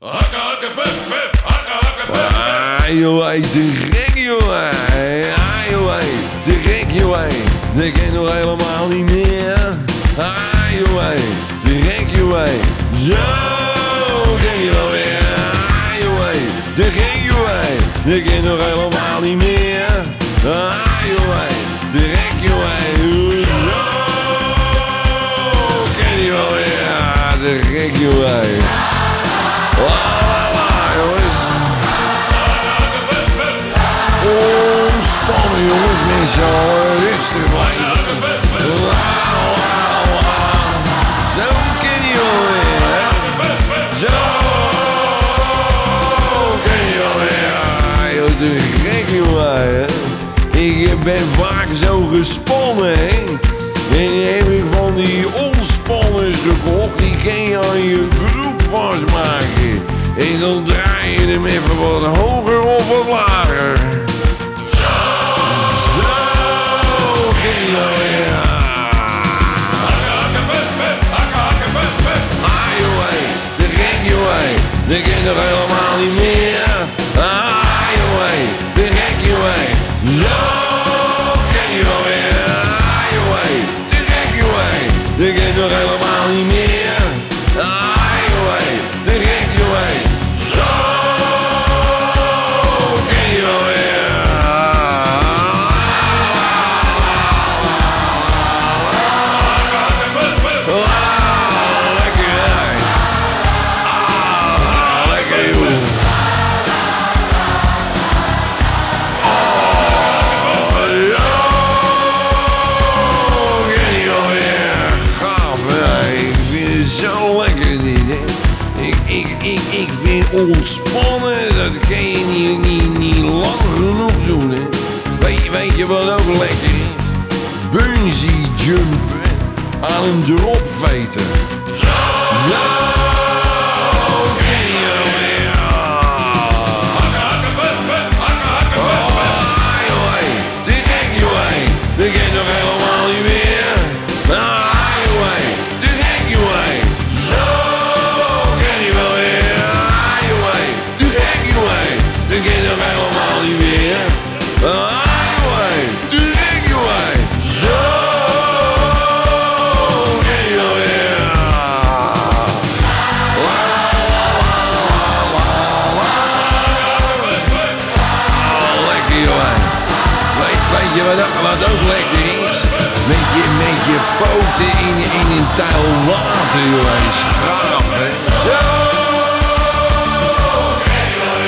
Hakka, hakka, puf, puf. Hakka, hakka, puf. Ah, joh, hey, te gek, joh. hey. Ah, joh, hey, hey. Ken niet meer. Ah, hey, nog helemaal niet meer. Weer. Ah, hey. Jongens, wauw, wauw. Zo ken je alweer? Zo ken je alweer. Ik ben vaak zo gespannen, hè? En heb ik van die ontspannen gekocht, die kun je aan je broek vastmaken. En dan draai je hem even wat hoger Dat ken nog helemaal niet meer. Vind ontspannen, dat kan je niet, niet, niet lang genoeg doen. Weet, je wat ook lekker is? Bungee jumpen aan een drop veten. Zo wat, wat ook lekker is? Met je, met je poten in, in een tuil water, jongen. Is gaaf, hè?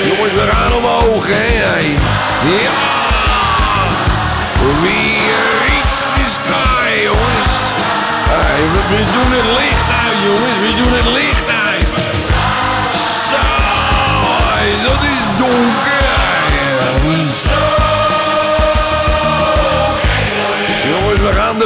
Jongens, we gaan omhoog, hè? Ja! We reach the sky, jongens. We doen het licht uit, jongens. We doen het licht uit.